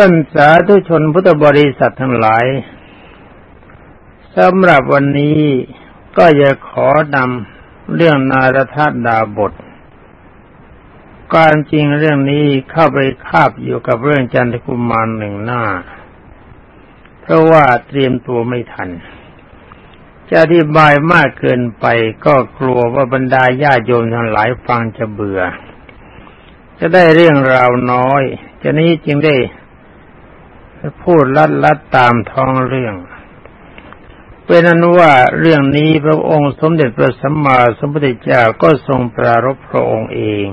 ท่านสาธุชนพุทธบริษัททั้งหลายสำหรับวันนี้ก็จะขอนำเรื่องนารทาดาบท การจริงเรื่องนี้เข้าไปคาบอยู่กับเรื่องจันทกุมารหนึ่งหน้า เพราะว่าเตรียมตัวไม่ทัน จะอธิบายมากเกินไปก็กลัวว่าบรรดาญาโยมทั้งหลายฟังจะเบื่อ จะได้เรื่องราวน้อย จะนี้จึงได้ พูดลัดลัดตามท้องเรื่อง เป็นนั้นว่าเรื่องนี้พระองค์สมเด็จพระสัมมาสัมพุทธเจ้าก็ทรงปรารภพระองค์เอง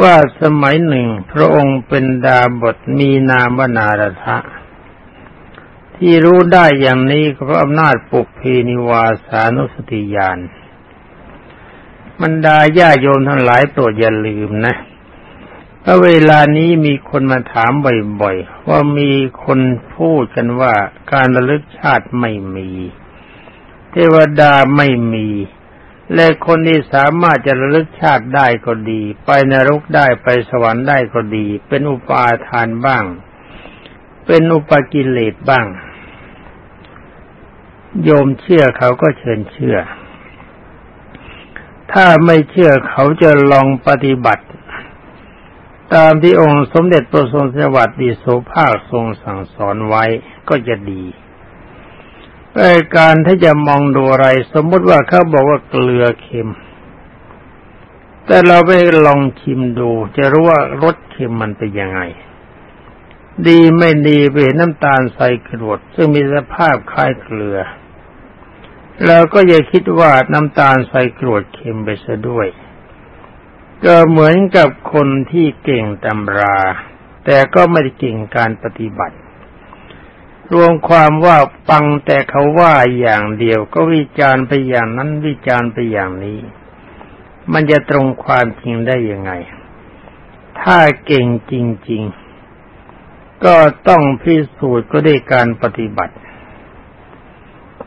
ว่าสมัยหนึ่งพระองค์เป็นดาบทมีนามวนารทะ ที่รู้ได้อย่างนี้เพราะอำนาจปุกพีนิวาสานุสติญาณมันดาญาโยมทั้งหลายโปรดอย่าลืมนะเพราเวลานี้มีคนมาถามบ่อยๆว่ามีคนพูดกันว่าการระลึกชาติไม่มี เทวดาไม่มี และคนที่สามารถจะระลึกชาติได้ก็ดี ไปนรกได้ไปสวรรค์ได้ก็ดี เป็นอุปาทานบ้าง เป็นอุปกิเลสบ้าง โยมเชื่อเขาก็เชิญเชื่อ ถ้าไม่เชื่อเขาจะลองปฏิบัติ ตามที่องค์สมเด็จพระทรงสวัสดิโสภาคทรงสั่งสอนไว้ก็จะดีในการถ้าจะมองดูอะไร สมมติว่าเขาบอกว่าเกลือเค็ม แต่เราไปลองชิมดู จะรู้ว่ารสเค็มมันเป็นยังไง ดีไม่ดีไปเห็นน้ำตาลใส่กรวดซึ่งมีสภาพคล้ายเกลือแล้วก็อย่าคิดว่าน้ำตาลใส่กรวดเค็มไปซะด้วย ก็เหมือนกับคนที่เก่งตำรา แต่ก็ไม่ได้เก่งการปฏิบัติ รวมความว่าฟังแต่เขาว่าอย่างเดียว ก็วิจารณ์ไปอย่างนั้นวิจารณ์ไปอย่างนี้ มันจะตรงความจริงได้ยังไง ถ้าเก่งจริง ๆ ก็ต้องพิสูจน์ก็ได้การปฏิบัติ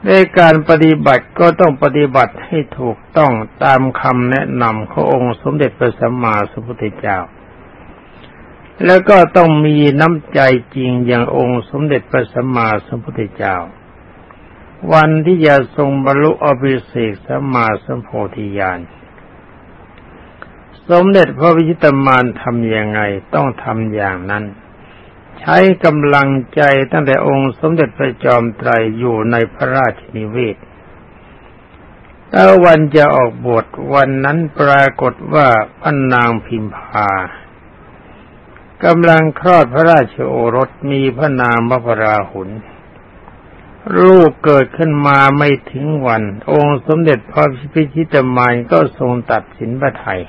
ในการปฏิบัติก็ต้องปฏิบัติให้ถูกต้องตามคำแนะนำขององค์สมเด็จพระสัมมาสัมพุทธเจ้า แล้วก็ต้องมีน้ำใจจริงอย่างองค์สมเด็จพระสัมมาสัมพุทธเจ้า วันที่จะทรงบรรลุอภิเศกสัมมาสัมโพธิญาณสมเด็จพระวิชิตมานทำยังไงต้องทำอย่างนั้น ใช้กำลังใจตั้งแต่องค์สมเด็จพระจอมไตรอยู่ในพระราชนิเวศแล้ววันจะออกบวชวันนั้นปรากฏว่าพันนางพิมพากำลังคลอดพระราชโอรสมีพระนามพราหุนลูกเกิดขึ้นมาไม่ถึงวัน องค์สมเด็จพระพิชิตมานก็ทรงตัดสินพระไทย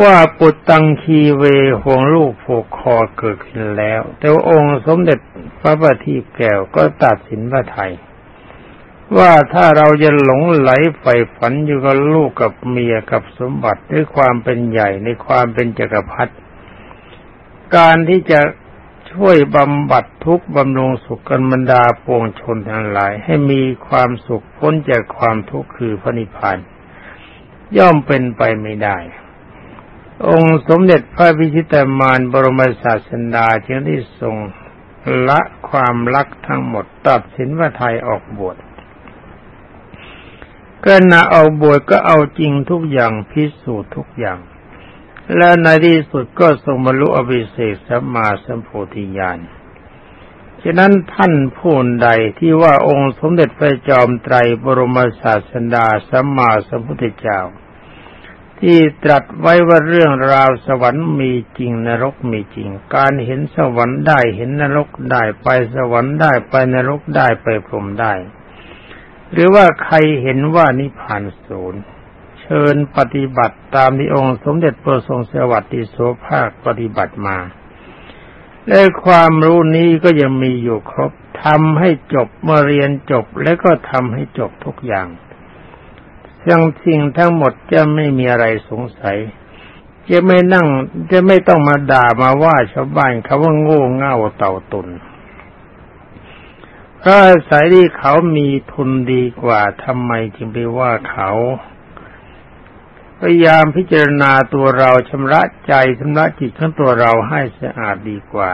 ว่าปุตตังคีเวห่วงลูกผูกคอเกิดขึ้นแล้ว แต่องค์สมเด็จพระบัณฑิตแก้วก็ตัดสินพระไทย ว่าถ้าเราจะหลงไหลใฝ่ฝันอยู่กับลูกกับเมียกับสมบัติด้วยความเป็นใหญ่ในความเป็นจักรพรรดิการที่จะช่วยบำบัดทุกบำรุงสุขกันบรรดาปวงชนทั้งหลาย ให้มีความสุขพ้นจากความทุกข์คือพระนิพพานย่อมเป็นไปไม่ได้ องค์สมเด็จพระพิชิตมารบรมศาสดาจึงได้ทรงละความรักทั้งหมดตัดสินว่าไทยออกบวชก็นาเอาบวชก็เอาจริงทุกอย่างพิสูจน์ทุกอย่าง และในที่สุดก็ทรงบรรลุอภิเศษสัมมาสัมโพธิญาณฉะนั้นท่านผู้ใดที่ว่าองค์สมเด็จพระจอมไตรบรมศาสดาสัมมาสัมพุทธเจ้า ที่ตรัสไว้ว่าเรื่องราวสวรรค์มีจริงนรกมีจริง การเห็นสวรรค์ได้เห็นนรกได้ไปสวรรค์ได้ไปนรกได้ไปพรหมได้ หรือว่าใครเห็นว่านิพพานศูนย์เชิญปฏิบัติตามที่องค์สมเด็จพระทรงสวัสดิโสภาคปฏิบัติมาและความรู้นี้ก็ยังมีอยู่ครบทำให้จบเมื่อเรียนจบแล้วก็ทำให้จบทุกอย่าง ทั้งสิ่งทั้งหมดจะไม่มีอะไรสงสัย จะไม่นั่ง จะไม่ต้องมาด่ามาว่าชาวบ้านเขาว่าโง่เง่าเต่าตุนเพราะอาศัยที่เขามีทุนดีกว่าทำไมจึงไปว่าเขาพยายามพิจารณาตัวเราชำระใจชำระจิตของตัวเราให้สะอาดดีกว่า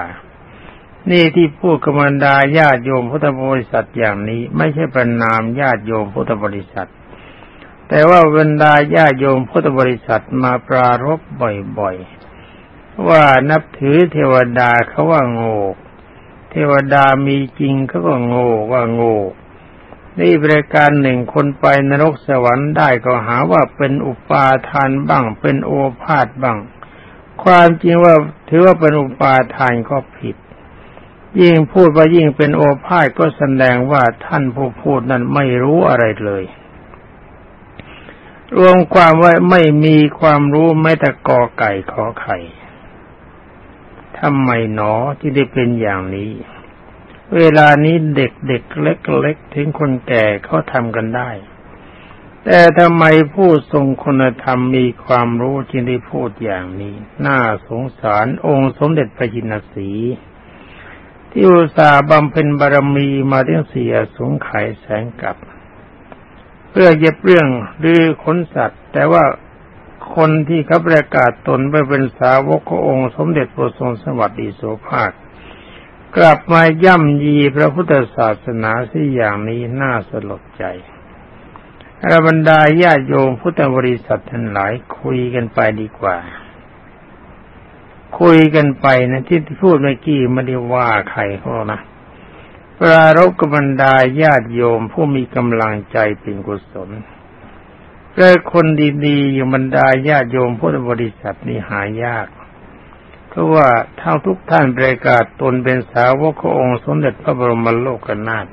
นี่ที่พูดกำมันดาญาติโยมพุทธบริษัทอย่างนี้ ไม่ใช่ประนามญาติโยมพุทธบริษัท แต่ว่าบรรดาญาติโยมพุทธบริษัทมาปรารบบ่อยๆ ว่านับถือเทวดาเขาว่าโง่ เทวดามีจริงเขาก็โง่ว่าโง่ นี่บริการหนึ่งคนไปนรกสวรรค์ได้ก็หาว่าเป็นอุปาทานบ้าง เป็นโอภาษบ้าง ความจริงว่าถือว่าเป็นอุปาทานก็ผิด ยิ่งพูดว่ายิ่งเป็นโอภาษก็แสดงว่าท่านผู้พูดนั้นไม่รู้อะไรเลย รวมความว่าไม่มีความรู้แม้แต่กอไก่ขอไข่ทำไมหนอที่ได้เป็นอย่างนี้ เวลานี้เด็กเด็กเล็กๆถึงคนแก่เขาทำกันได้ แต่ทำไมผู้ทรงคุณธรรมมีความรู้จึงได้พูดอย่างนี้ น่าสงสารองค์สมเด็จพระจินสี ที่อุตส่าห์บำเพ็ญบารมีมาตั้งเสียสงไขยแสงกับ เพื่อเย็บเรื่องหรือขนสัตว์ แต่ว่าคนที่เขาประกาศตนไปเป็นสาวกขององค์ สมเด็จพระทรงสวัสดีโสภาค กลับมาย่ำยีพระพุทธศาสนาสิอย่างนี้น่าสลดใจอรบรรดาญาโยมพุทธบริษัททั้งหลายคุยกันไปดีกว่า คุยกันไปนะที่พูดเมื่อกี้ไม่ได้ว่าใครเขานะ ปรารบกับรรดาญาติโยมผู้มีกำลังใจเป็นกุศลและคนดีๆอยู่บรรดาญาติโยมพุทธบริษัทนี่หายาก เพราะว่าทั้งทุกท่านประกาศตนเป็นสาวกขององค์สมเด็จพระบรมโลกนาถ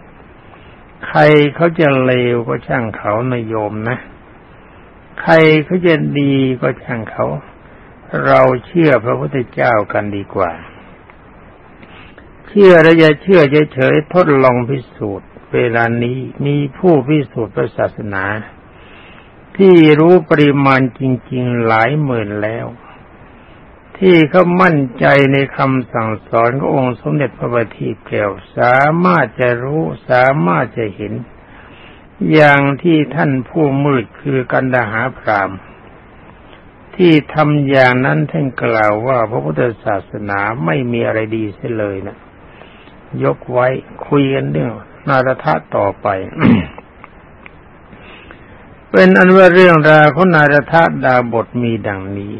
ใครเขาจะเลวก็ช่างเขานโยมนะ ใครเขาจะดีก็ช่างเขา เราเชื่อพระพุทธเจ้ากันดีกว่า เชื่อและจะเชื่อเฉยๆทดลองพิสูจน์ เวลานี้มีผู้พิสูจน์พระศาสนา ที่รู้ปริมาณจริง ๆ หลายหมื่นแล้ว ที่เขามั่นใจในคำสั่งสอนขององค์สมเด็จพระบัณฑิตแก้วสามารถจะรู้สามารถจะเห็น อย่างที่ท่านผู้มืดคือกันดาหาพรามที่ทำอย่างนั้นท่านกล่าวว่าพระพุทธศาสนาไม่มีอะไรดีเสียเลยนะ ยกไว้คุยกันเรื่องนารทะต่อไป เป็นอันว่าเรื่องราวของนารทะดาบทมีดังนี้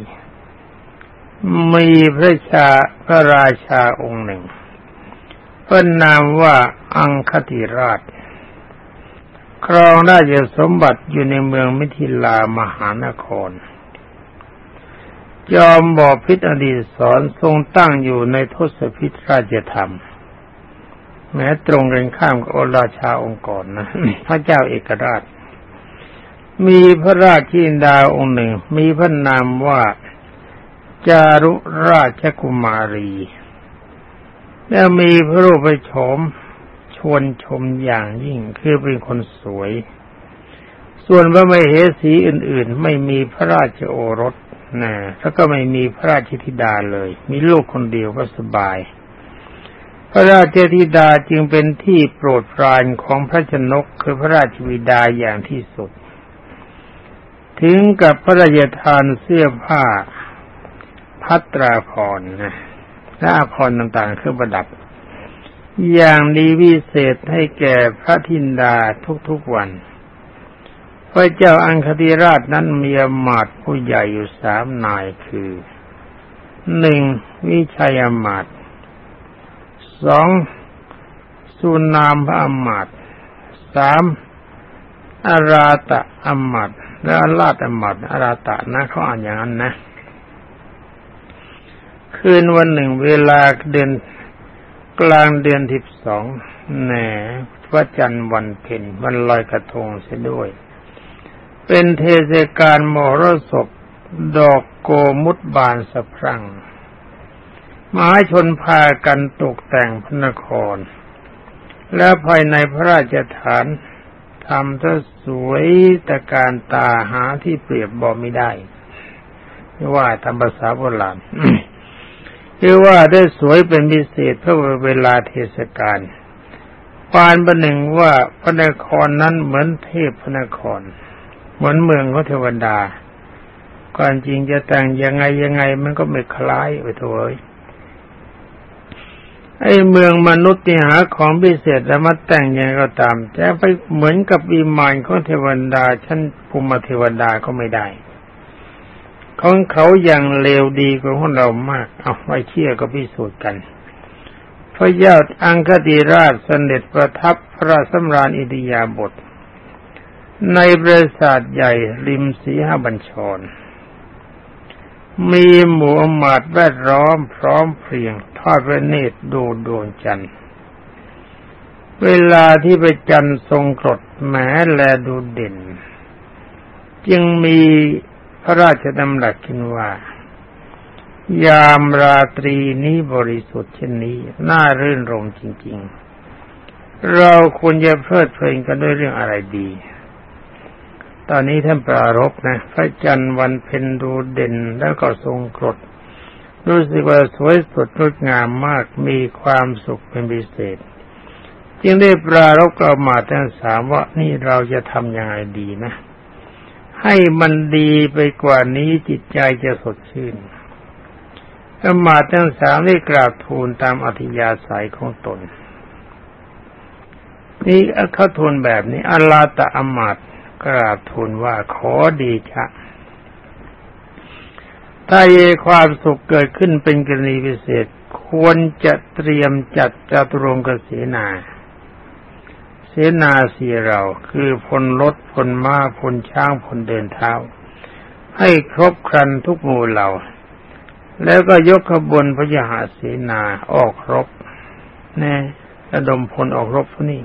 มีพระชาพระราชาองค์หนึ่ง เพิ่นนามว่าอังคติราช ครองราชสมบัติอยู่ในเมืองมิถิลามหานครยอมบอกพิษอดีตสอนทรงตั้งอยู่ในทศพิธราชธรรม แม้ตรงกันข้ามกับอราชาองค์ก่อนนะพระเจ้าเอกราช มีพระราชินดาองค์หนึ่ง มีพระนามว่า จารุราชกุมารีแล้วมีพระรูปโฉมชวนชมอย่างยิ่งคือเป็นคนสวย ส่วนพระมเหสีอื่น ๆ ไม่มีพระราชโอรสนะแล้วก็ไม่มีพระราชธิดาเลย มีลูกคนเดียวก็สบาย พระราชธิดาจึงเป็นที่โปรดปรานของพระชนกคือพระราชวิดาอย่างที่สุด ถึงกับพระราชทานเสื้อผ้า พัตราพรนะและอาพรต่างๆเครื่องประดับ อย่างดีวิเศษให้แก่พระธินดาทุกๆวัน พระเจ้าอังคติราชนั้นมีอมาตผู้ใหญ่อยู่สามนายคือหนึ่งวิชัยอมาต สองสุนามพระอมาตสามอาราตะอมาตและอาราตอมาตอาราตะนะเขาอ่านอย่างนั้นนะ คืนวันหนึ่งเวลาเดือนกลางเดือนที่สองแหนพระจันทร์วันเพ็ญวันลอยกระทงเสียด้วย เป็นเทศกาลมรสพดอกโกมุตบานสะพรั่ง มหาชนพากันตกแต่งพระนคร และภายในพระราชฐานทำถ้าสวยตะการตาหาที่เปรียบบอไม่ได้ว่าทำภาษาโบราณคือว่าได้สวยเป็นพิเศษเพื่อเวลาเทศกาลปานประหนึ่งว่าพระนครนั้นเหมือนเทพพระนคร เหมือนเมืองของเทวดาก่อนจริงจะแต่งยังไงยังไงมันก็ไม่คล้ายไปถอย ไอ้เมืองมนุษย์ที่หาของพิเศษแล้วมาแต่งยังไงก็ตามจะไปเหมือนกับวิมานของเทวดาชั้นภูมิเทวดาก็ไม่ได้ของเขาอย่างเลวดีกว่าของเรามาก เอาไว้เชื่อก็พิสูจน์กัน พระยาอังคติราชเสด็จประทับพระสำราญอิทิยาบท ในปราสาทใหญ่ริมสีหบัญชร มีหมู่อมาตแวดล้อมพร้อมเพรียงทอดพระเนตรดูดวงจันทร์ เวลาที่ไปจันทร์ทรงกรดแม้แลดูเด่น จึงมีพระราชดำรัสขึ้นว่า ยามราตรีนี้บริสุทธิ์เช่นนี้ น่ารื่นรมจริง ๆ เราควรจะเพลิดเพลินกันด้วยเรื่องอะไรดี ตอนนี้ท่านปรารบนะ พระจันทร์วันเพ็ญดูเด่นแล้วก็ทรงกรด รู้สึกว่าสวยสดงดงามมากมีความสุขเป็นพิเศษ จึงได้ปรารบกล่าวมาทั้งสามว่านี่เราจะทำยังไงดีนะ ให้มันดีไปกว่านี้จิตใจจะสดชื่นอมาทั้งสามได้กราบทูลตามอธิยาศัยของตน นี่เขาทูลแบบนี้อลลาตะอมาต กราบทูลว่าขอดีชะถ้าเยความสุขเกิดขึ้นเป็นกรณีพิเศษ ควรจะเตรียมจัดจตุรงกเสนา เสนาเสีเราคือพลรถพลม้าพลช้างพลเดินเท้า ให้ครบครันทุกหมู่เหล่า แล้วก็ยกขบวนพระยาเสนาออกรบแน่ระดมพลออกรบพวกนี้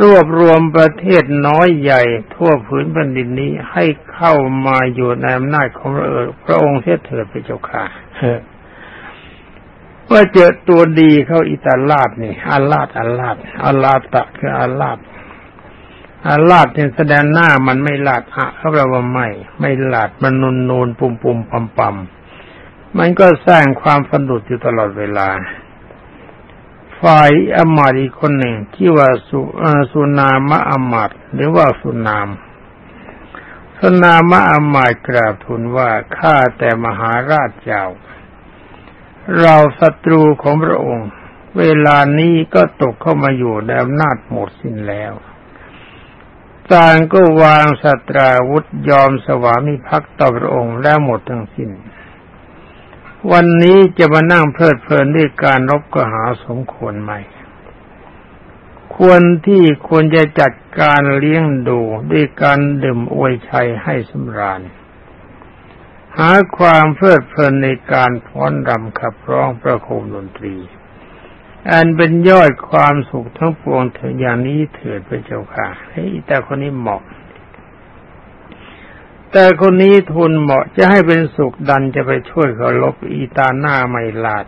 รวบรวมประเทศน้อยใหญ่ทั่วพื้นแผ่นดินนี้ให้เข้ามาอยู่ในอำนาจของพระองค์เทศเถิดพระเจ้าค่ะว่าเจอตัวดีเข้าอิตาลาดนี่อาลาดอาลาดอาลาตะคืออาลาดอาลาดเนี่ยแสดงหน้ามันไม่ลาดอะเขาแปลว่าไม่ ไม่ลาดมันนูนนูนปุ่มปุ่มปัมปัมมันก็สร้างความฝันดุอยู่ตลอดเวลา ฝ่ายอมาตอีกคนหนึ่งที่ว่าสุสุนามะอมาตหรือว่าสุนาม สุนามะอมาตกราบทูลว่าข้าแต่มหาราชเจ้า เราศัตรูของพระองค์ เวลานี้ก็ตกเข้ามาอยู่ในอำนาจหมดสิ้นแล้วต่างก็วางสตราวุธยอมสวามิภักดิ์ต่อพระองค์แล้วหมดทั้งสิ้น วันนี้จะมานั่งเพลิดเพลินด้วยการรบก็หาสมควรไหม ควรที่ควรจะจัดการเลี้ยงดูด้วยการดื่มอวยชัยให้สำราญ หาความเพลิดเพลินในการฟ้อนรำขับร้องประโคมดนตรี อันเป็นยอดความสุขทั้งปวงเถิดอย่างนี้เถิดพระเจ้าค่ะให้แต่คนนี้เหมาะ แต่คนนี้ทุนเหมาะจะให้เป็นสุขดันจะไปช่วยเขาลบอีตาหน้าไม่ลาด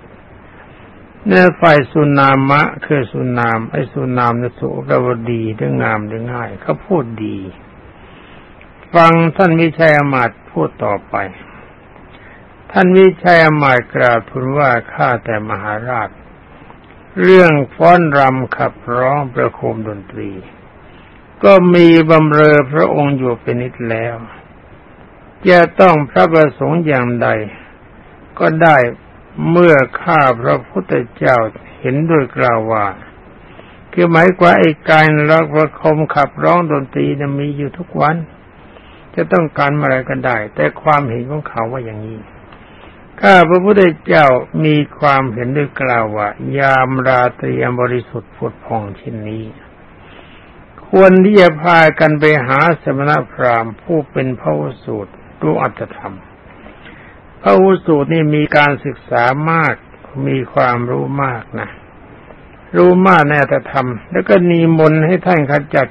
เนื้อฝ่ายสุนามะคือสุนาม ไอ้สุนามนสุกวดีเรื่องงามเรื่องง่าย เขาพูดดี ฟังท่านวิชัยอมาตพูดต่อไป ท่านวิชัยอมาตกราบทูลว่าข้าแต่มหาราช เรื่องฟ้อนรำขับร้องประโคมดนตรี ก็มีบำเรอพระองค์อยู่เป็นนิดแล้ว จะต้องพระประสงค์อย่างใด ก็ได้เมื่อข้าพระพุทธเจ้าเห็นด้วยกล่าวว่า คือหมายกว่าไอ้การรักประคมขับร้องดนตรีนะมีอยู่ทุกวัน จะต้องการอะไรก็ได้ แต่ความเห็นของเขาว่าอย่างนี้ข้าพระพุทธเจ้ามีความเห็นด้วยกล่าวว่า ยามราตรีบริสุทธิ์ผุดผ่องเช่นนี้ ควรที่จะพากันไปหาสมณพราหมณ์ผู้เป็นพระสูตร รู้อัตธรรม พระอุสูตรนี่มีการศึกษามาก มีความรู้มากนะ รู้มากในอัตธรรม แล้วก็นิมนต์ให้ท่านขจัด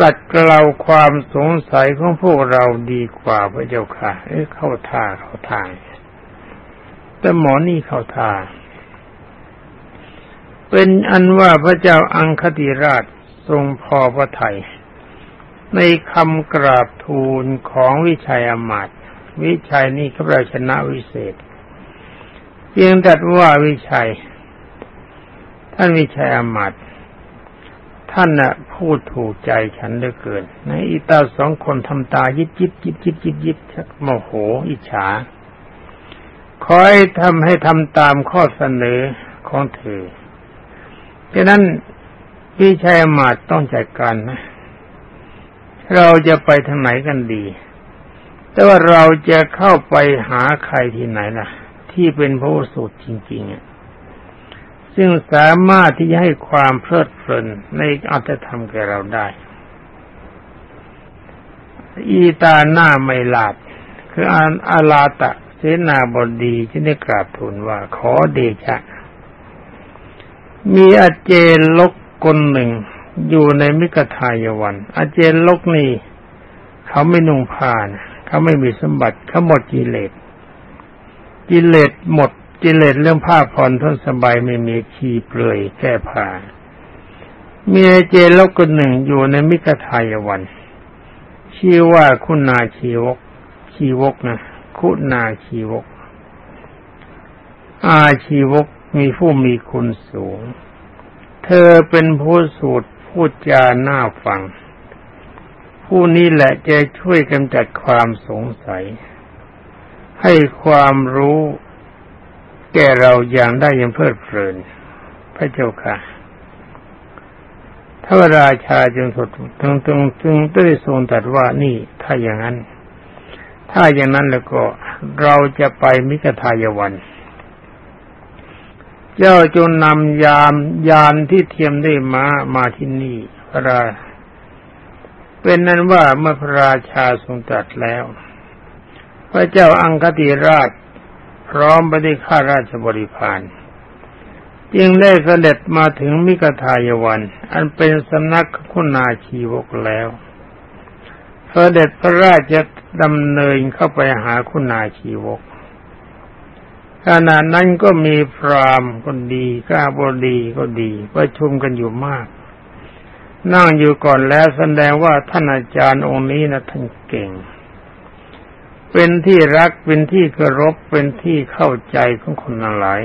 กัดเกลาความสงสัยของพวกเราดีกว่าพระเจ้าค่ะ เอ้เข้าท่าเข้าทางแต่หมอนี่เข้าท่า เป็นอันว่าพระเจ้าอังคติราชทรงพอพระไทย ในคำกราบทูลของวิชัยอมาตวิชัยนี่เขาราชนะวิเศษเพียงแต่ว่าวิชัย ท่านวิชัยอมาตท่านน่ะพูดถูกใจฉันเหลือเกินในอีตาสองคนทำตายิบยิบยิบยิบยิบยิบชักโมโห อิจฉาขอให้ทำให้ทำตามข้อเสนอของเธอฉะนั้นพี่ชายอมาดต้องจัดการนะ เราจะไปทางไหนกันดี แต่ว่าเราจะเข้าไปหาใครที่ไหนล่ะ ที่เป็นพระสูตรจริงๆซึ่งสามารถที่จะให้ความเพลิดเพลินในอัตธรรมแก่เราได้ อีตาหน้าไม่ลาดคืออาอาลาตะเสนาบดีที่ได้กราบทูลว่าขอเดชะ มีอาเจนลกคนหนึ่ง อยู่ในมิกทายวันอาเจนลกนี่เขาไม่นุ่งผ้านะเขาไม่มีสมบัติเขาหมดกิเลสกิเลสหมดกิเลสเรื่องผ้าผ่อนทนสบายไม่มีขี้เปลือยแก้ผ้ามีอาเจนลกคนหนึ่งอยู่ในมิกทายวันชื่อว่าคุณาชีวก ชีวกนะคุณาชีวก อาชีวกมีผู้มีคุณสูง เธอเป็นผู้สูตร พูดจาหน้าฟัง ผู้นี้แหละจะช่วยกำจัดความสงสัย ให้ความรู้แก่เราอย่างได้ยังเพลิดเพลิน พระเจ้าค่ะถ้าราชาจึงสดจึงจึงจึงได้ทรงตรัสว่านี่ถ้าอย่างนั้น ถ้าอย่างนั้นแล้วก็เราจะไปมิกทายวัน เจ้าจงนำยามยานที่เทียมได้มามาที่นี่พระราเป็นนั้นว่าเมื่อพระราชาทรงตรัสแล้ว พระเจ้าอังคติราช พร้อมไปด้วยข้าราชบริพารจึงได้เสด็จมาถึงมิกทายวัน อันเป็นสำนักคุณาชีวกแล้วเสด็จพระราชดำเนินเข้าไปหาคุณาชีวก ขณะนั้นก็มีพรามคนดีก้าบดีก็ดีประชุมกันอยู่มาก นั่งอยู่ก่อนแล้วแสดงว่าท่านอาจารย์องค์นี้นะท่านเก่ง เป็นที่รักเป็นที่เคารพเป็นที่เข้าใจของคนหลาย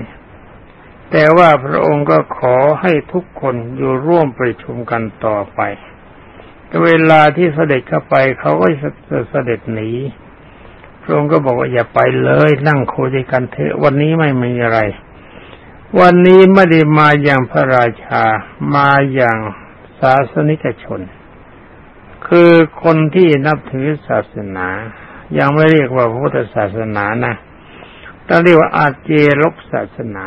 แต่ว่าพระองค์ก็ขอให้ทุกคนอยู่ร่วมประชุมกันต่อไป เวลาที่เสด็จเข้าไปเขาก็จะเสด็จหนี ระองค์ก็บอกว่าอย่าไปเลย นั่งคุยกันเถอะวันนี้ไม่มีอะไร วันนี้ไม่ได้มาอย่างพระราชามาอย่างศาสนิกชน คือคนที่นับถือศาสนา ยังไม่เรียกว่าพุทธศาสนานะต้องเรียกว่าอาเจรกศาสนา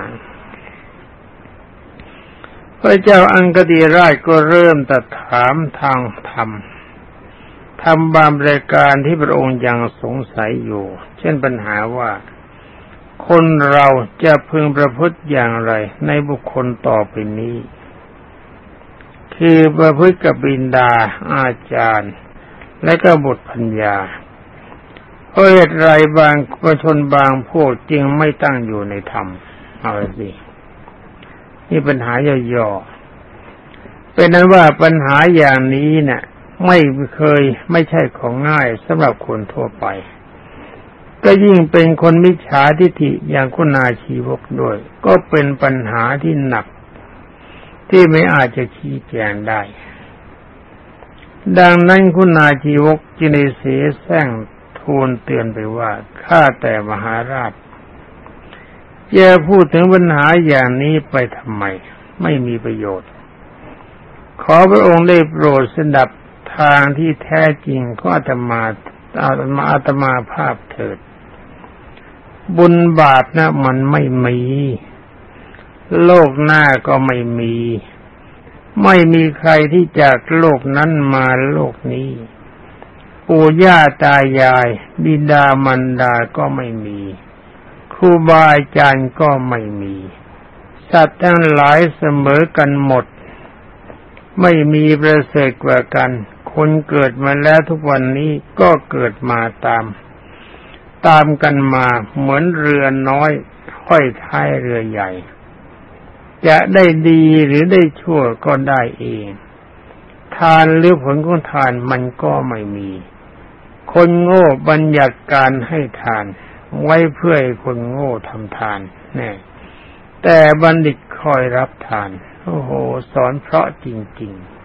พระเจ้าอังกฤษราชก็เริ่มตัดถามทางธรรม ทำบางรายการที่พระองค์ยังสงสัยอยู่ เช่นปัญหาว่า คนเราจะพึงประพฤติอย่างไร ในบุคคลต่อไปนี้ คือประพฤติกับบินดา อาจารย์ และก็บุตรพัญญาเพราะเหตุไรบางประชนบางพวกจึงไม่ตั้งอยู่ในธรรมเอาสินี่ปัญหาย่อๆเป็นนั้นว่าปัญหาอย่างนี้เนะ่ย ไม่เคยไม่ใช่ของง่ายสำหรับคนทั่วไป ก็ยิ่งเป็นคนมิจฉาทิฏฐิอย่างคุณาชีวกด้วย ก็เป็นปัญหาที่หนัก ที่ไม่อาจจะชี้แจงได้ ดังนั้นคุณาชีวกจึงเสียแซงทูลเตือนไปว่าข้าแต่มหาราชจะพูดถึงปัญหาอย่างนี้ไปทำไม ไม่มีประโยชน์ ขอพระองค์ได้โปรดสดับ ทางที่แท้จริงก็อาตมาอาตมาอาตมาภาพเถิด บุญบาปนะมันไม่มี โลกหน้าก็ไม่มี ไม่มีใครที่จากโลกนั้นมาโลกนี้ปู่ย่าตายาย บิดามันดาก็ไม่มี ครูบาอาจารย์ก็ไม่มี สัตว์ทั้งหลายเสมอกันหมด ไม่มีประเสริฐกว่ากัน คนเกิดมาแล้วทุกวันนี้ก็เกิดมาตาม ตามกันมาเหมือนเรือน้อยค่อยท้ายเรือใหญ่ จะได้ดีหรือได้ชั่วก็ได้เอง ทานหรือผลของทานมันก็ไม่มี คนโง่บัญญัติการให้ทาน ไว้เพื่อให้คนโง่ทำทานแน่แต่บัณฑิตคอยรับทาน โอ้โห สอนเพราะจริง ๆ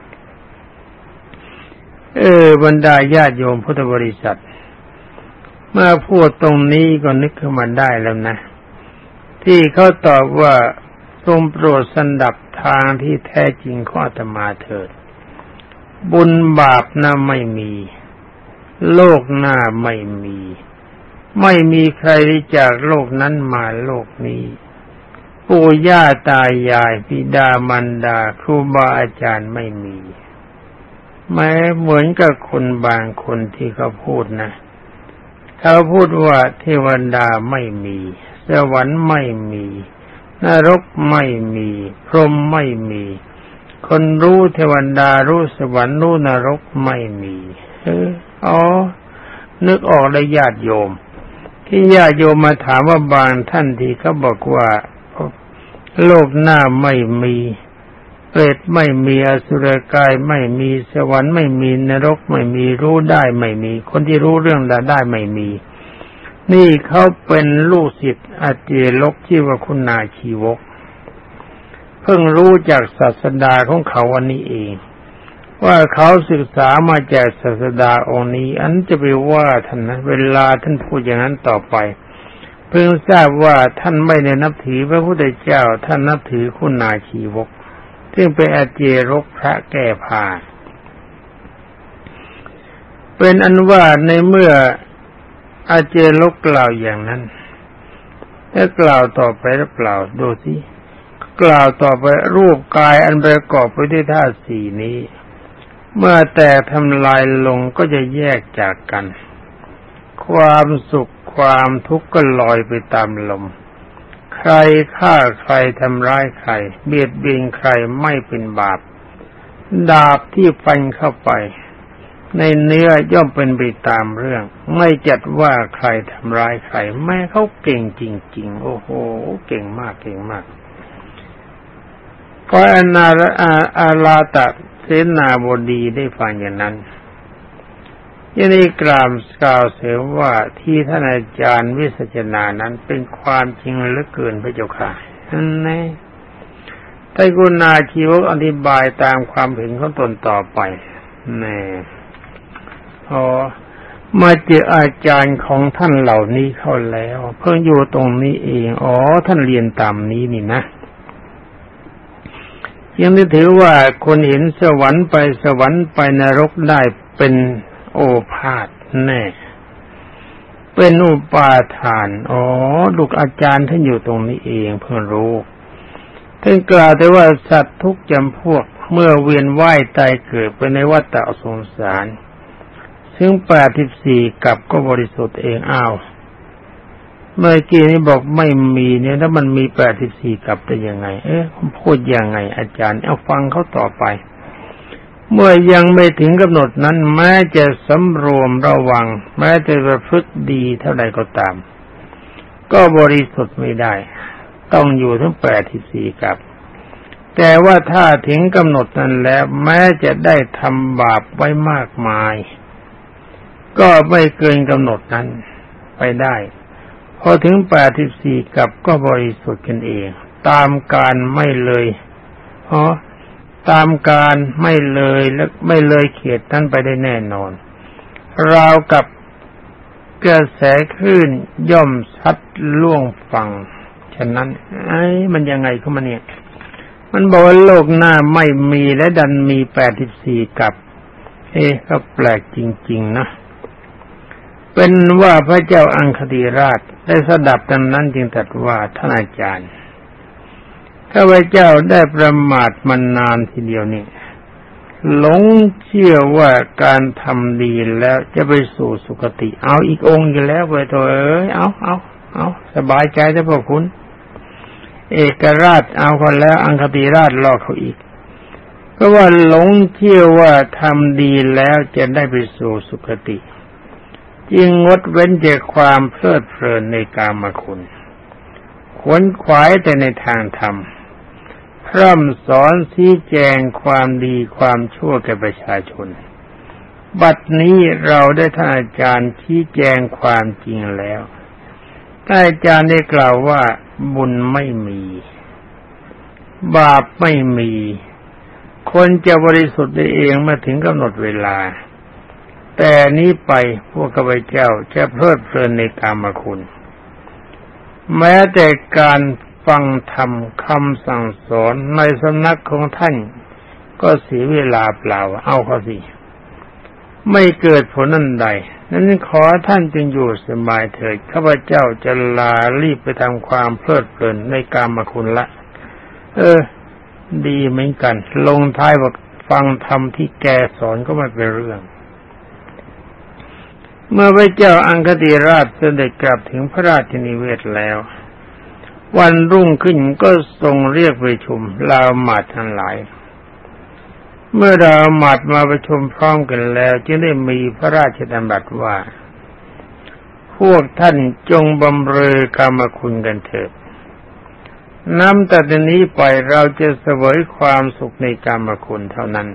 เออบรรดาญาติโยมพุทธบริษัท เมื่อพูดตรงนี้ก็นึกขึ้นมาได้แล้วนะ ที่เขาตอบว่าทรงโปรดสันดับทางที่แท้จริงข้อตมาเถิด บุญบาปน่าไม่มี โลกหน้าไม่มี ไม่มีใครจากโลกนั้นมาโลกนี้ปู่ย่าตายายปิดามันดาครูบาอาจารย์ไม่มี แม้เหมือนกับคนบางคนที่เขาพูดนะเขาพูดว่าเทวดาไม่มี สวรรค์ไม่มีนรกไม่มี พรหมไม่มี คนรู้เทวดารู้สวรรค์รู้นรกไม่มีเอออ๋อ นึกออกเลยญาติโยม ที่ญาติโยมมาถามว่าบางท่านที่เขาบอกว่า โลกหน้าไม่มี เปรตไม่มีอสุรกายไม่มีสวรรค์ไม่มีนรกไม่มีรู้ได้ไม่มี คนที่รู้เรื่องได้ได้ไม่มี นี่เขาเป็นลูกศิษย์อาเจลกที่ว่าคุณนาชีวก เพิ่งรู้จากศาสดาของเขาวันนี้เอง ว่าเขาศึกษามาจากศาสดาองค์นี้ อันจะไปว่าท่านนะเวลาท่านพูดอย่างนั้นต่อไปเพิ่งทราบว่าท่านไม่ได้นับถือพระพุทธเจ้าท่านนับถือคุณนาชีวก ซึ่งเป็นอาเจรกพระแก้ผ้าเป็นอันว่าในเมื่ออาเจรกกล่าวอย่างนั้นแล้วกล่าวต่อไปหรือเปล่าดูสิกล่าวต่อไปรูปกายอันประกอบไปด้วยธาตุสี่นี้ เมื่อแต่ทำลายลงก็จะแยกจากกัน ความสุขความทุกข์ก็ลอยไปตามลม ใครฆ่าใครทำร้ายใคร เบียดเบียนใครไม่เป็นบาป ดาบที่ฟันเข้าไป ในเนื้อย่อมเป็นไปตามเรื่อง ไม่จัดว่าใครทำร้ายใคร แม่เขาเก่งจริง ๆ โอ้โห เก่งมากเก่งมากพออนาอาอาลาตะเสนาบดีได้ฟังอย่างนั้น ยังได้กล่าวกล่าวเสริมว่าที่ท่านอาจารย์วิสัชนานั้นเป็นความจริงเหลือเกินพระเจ้าค่ะนั่นแน่ไตกุณาชีวกอธิบายตามความเห็นของตนต่อไปแน่พอมาเจออาจารย์ของท่านเหล่านี้เข้าแล้ว เพิ่งอยู่ตรงนี้เอง อ๋อ ท่านเรียนตามนี้นี่นะ ยังได้ถือว่าคนเห็นสวรรค์ไปสวรรค์ไปนรกได้เป็น โอภาษแน่ เป็นอุปาทาน อ๋อ ลูกอาจารย์ท่านอยู่ตรงนี้เองเพิ่งรู้ท่านกล่าวแต่ว่าสัตว์ทุกจำพวกเมื่อเวียนว่ายตายเกิดไปในวัฏสงสาร ซึ่งแปดสิบสี่กับก็บริสุทธิ์เองอ้าวเมื่อกี้นี้บอกไม่มีเนี่ยถ้ามันมีแปดสิบสี่กับได้ยังไง เอ๊ะพูดยังไงอาจารย์ เอาฟังเขาต่อไป เมื่อยังไม่ถึงกำหนดนั้นแม้จะสำรวมระวัง แม้จะประพฤติดีเท่าใดก็ตาม ก็บริสุทธิ์ไม่ได้ ต้องอยู่ทั้งแปดที่สี่กับ แต่ว่าถ้าถึงกำหนดนั้นแล้ว แม้จะได้ทำบาปไว้มากมาย ก็ไม่เกินกำหนดนั้นไปได้ พอถึงแปดสิบสี่กับก็บริสุทธิ์กันเอง ตามการไม่เลยเพราะ ตามการไม่เลยและไม่เลยเขตนั้นไปได้แน่นอน ราวกับกระแสคลื่นย่อมซัดล่วงฟังฉะนั้น ไอ้มันยังไงเข้ามาเนี่ย มันบอกว่าโลกหน้าไม่มีและดันมีแปดสิบสี่กับ เอ๊ก็แปลกจริง ๆ นะเป็นว่าพระเจ้าอังคติราชได้สดับดังนั้นจึงตรัสว่าท่านอาจารย์ ข้าพเจ้าได้ประมาทมานานทีเดียวนี่หลงเชื่อว่าการทำดีแล้วจะไปสู่สุคติ เอาอีกองค์อยู่แล้วไปตัวเอ้ยเอาเอาเอาสบายใจได้พวกคุณ เอกราชเอาคนแล้ว อังคติราชรอเขาอีกเพราะว่าหลงเชื่อว่าทำดีแล้วจะได้ไปสู่สุคติ จึงงดเว้นจากความเพลิดเพลินในกามคุณขวนขวายแต่ในทางธรรม พร่ำสอนชี้แจงความดีความชั่วแก่ประชาชน บัดนี้เราได้ท่านอาจารย์ชี้แจงความจริงแล้วท่านอาจารย์ได้กล่าวว่าบุญไม่มี บาปไม่มี คนจะบริสุทธิ์ได้เองเมื่อถึงกำหนดเวลา แต่นี้ไปพวกข้าพเจ้าจะเพลิดเพลินในกามคุณ แม้แต่การ ฟังธรรมคำสั่งสอนในสำนักของท่าน ก็เสียเวลาเปล่า เอาเขาสิ ไม่เกิดผลนั่นใด นั้นขอท่านจึงอยู่สบายเถิดข้าพเจ้าจะลารีบไปทำความเพลิดเพลินในกามคุณละ เออ ดีเหมือนกัน ลงท้ายว่าฟังธรรมที่แกสอนก็ไม่เป็นเรื่องเมื่อพระเจ้าอังคติราชเสด็จกลับถึงพระราชนิเวศแล้ว วันรุ่งขึ้นก็ทรงเรียกประชุมลาวมาดทั้งหลาย เมื่อเราหมาดมาประชุมพร้อมกันแล้ว จึงได้มีพระราชดำรัสว่า พวกท่านจงบำเรอกรรมคุณกันเถิดน้ำแต่นี้ไปเราจะเสวยความสุขในกรรมคุณเท่านั้น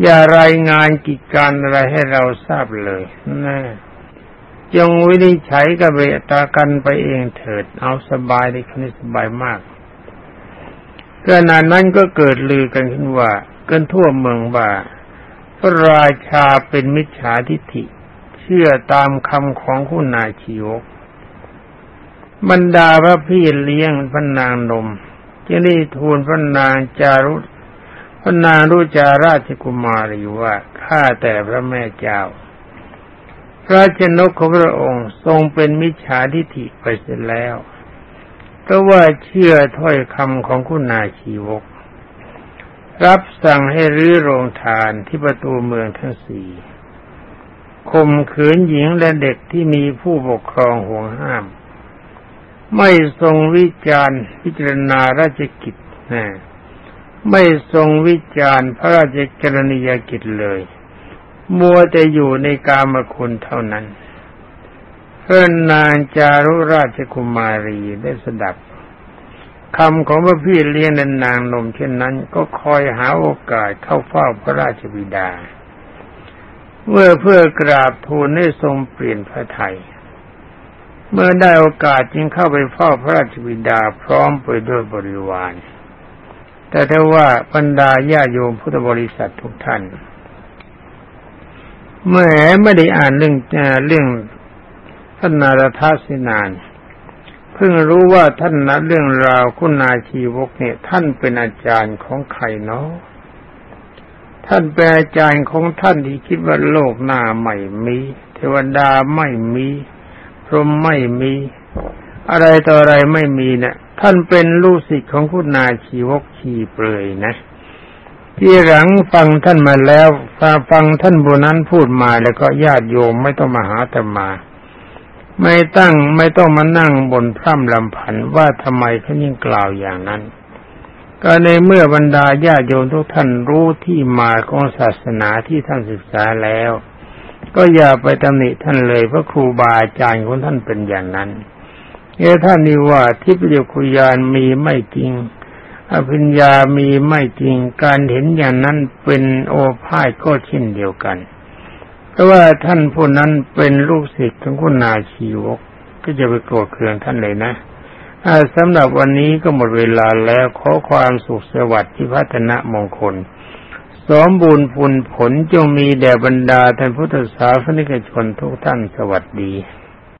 อย่ารายงานกิจการอะไรให้เราทราบเลยนะ จงวินิจฉัยกับเบตากันไปเองเถิด เอาสบายในคณิสบายมากขณะนั้นก็เกิดลือกันขึ้นว่าเกินทั่วเมืองว่าพระราชาเป็นมิจฉาทิฐิ เชื่อตามคำของคุณนาชีวกบรรดาพระพี่เลี้ยงพระนางนมจึงได้ทูลพระนางจารุพระนางรุจาราชกุมารีว่าข้าแต่พระแม่เจ้า พระชนกของพระองค์ทรงเป็นมิจฉาทิฐิไปเสร็จแล้วก็ว่าเชื่อถ้อยคำของคุณนาชีวก รับสั่งให้รื้อโรงทานที่ประตูเมืองทั้งสี่ข่มขืนหญิงและเด็กที่มีผู้ปกครองห่วงห้าม ไม่ทรงวิจารณ์พิจารณาราชกิจนะไม่ทรงวิจารณ์พระราชกรณียกิจเลย มัวแต่อยู่ในกามคุณเท่านั้น เพื่อนนางจารุราชกุมารีได้สดับคำของพระพี่เลี้ยงนนางนมเช่นนั้น ก็คอยหาโอกาสเข้าเฝ้าพระราชบิดา เมื่อเพื่อกราบทูลให้ทรงเปลี่ยนพระไทย เมื่อได้โอกาสจึงเข้าไปเฝ้าพระราชบิดาพร้อมไปด้วยบริวาร แต่ถ้าว่าบรรดาญาโยมพุทธบริษัททุกท่าน เมื่อไม่ได้อ่านเรื่องเรื่องท่านนารทาสินานเพิ่งรู้ว่าท่านนัดเรื่องราวคุณนาชีวกเนี่ย ท่านเป็นอาจารย์ของใครเนาะท่านเป็นอาจารย์ของท่านที่คิดว่าโลกหน้าไม่มี เทวดาไม่มีพรหมไม่มี อะไรต่ออะไรไม่มีเนะี่ยท่านเป็นลูกศิษย์ของคุณนาชีวกชีเปรยนะ ที่หลังฟังท่านมาแล้วฟังท่านบุนั้นพูดมาแล้วก็ญาติโยมไม่ต้องมาหาธรรมา ไม่ตั้งไม่ต้องมานั่งบนพร่ำลำพันว่าทำไมเขายิ่งกล่าวอย่างนั้น ก็ในเมื่อบรรดาญาติโยมทุกท่านรู้ที่มาของศาสนาที่ท่านศึกษาแล้ว ก็อย่าไปตำหนิท่านเลยเพราะครูบาอาจารย์ของท่านเป็นอย่างนั้นเอท่านนี่ว่าทิพยคุยานมีไม่จริง อภิญญามีไม่จริงการเห็นอย่างนั้นเป็นโอภาสก็เช่นเดียวกัน เพราะว่าท่านผู้นั้นเป็นลูกศิษย์ของคุณนาชีวก ก็จะไปโกรธเคืองท่านเลยนะสำหรับวันนี้ก็หมดเวลาแล้วขอความสุขสวัสดิ์ที่พัฒนามงคล สมบูรณ์ผลผลจงมีแด่บรรดาท่านพุทธศาสนิกชนทุกท่านสวัสดี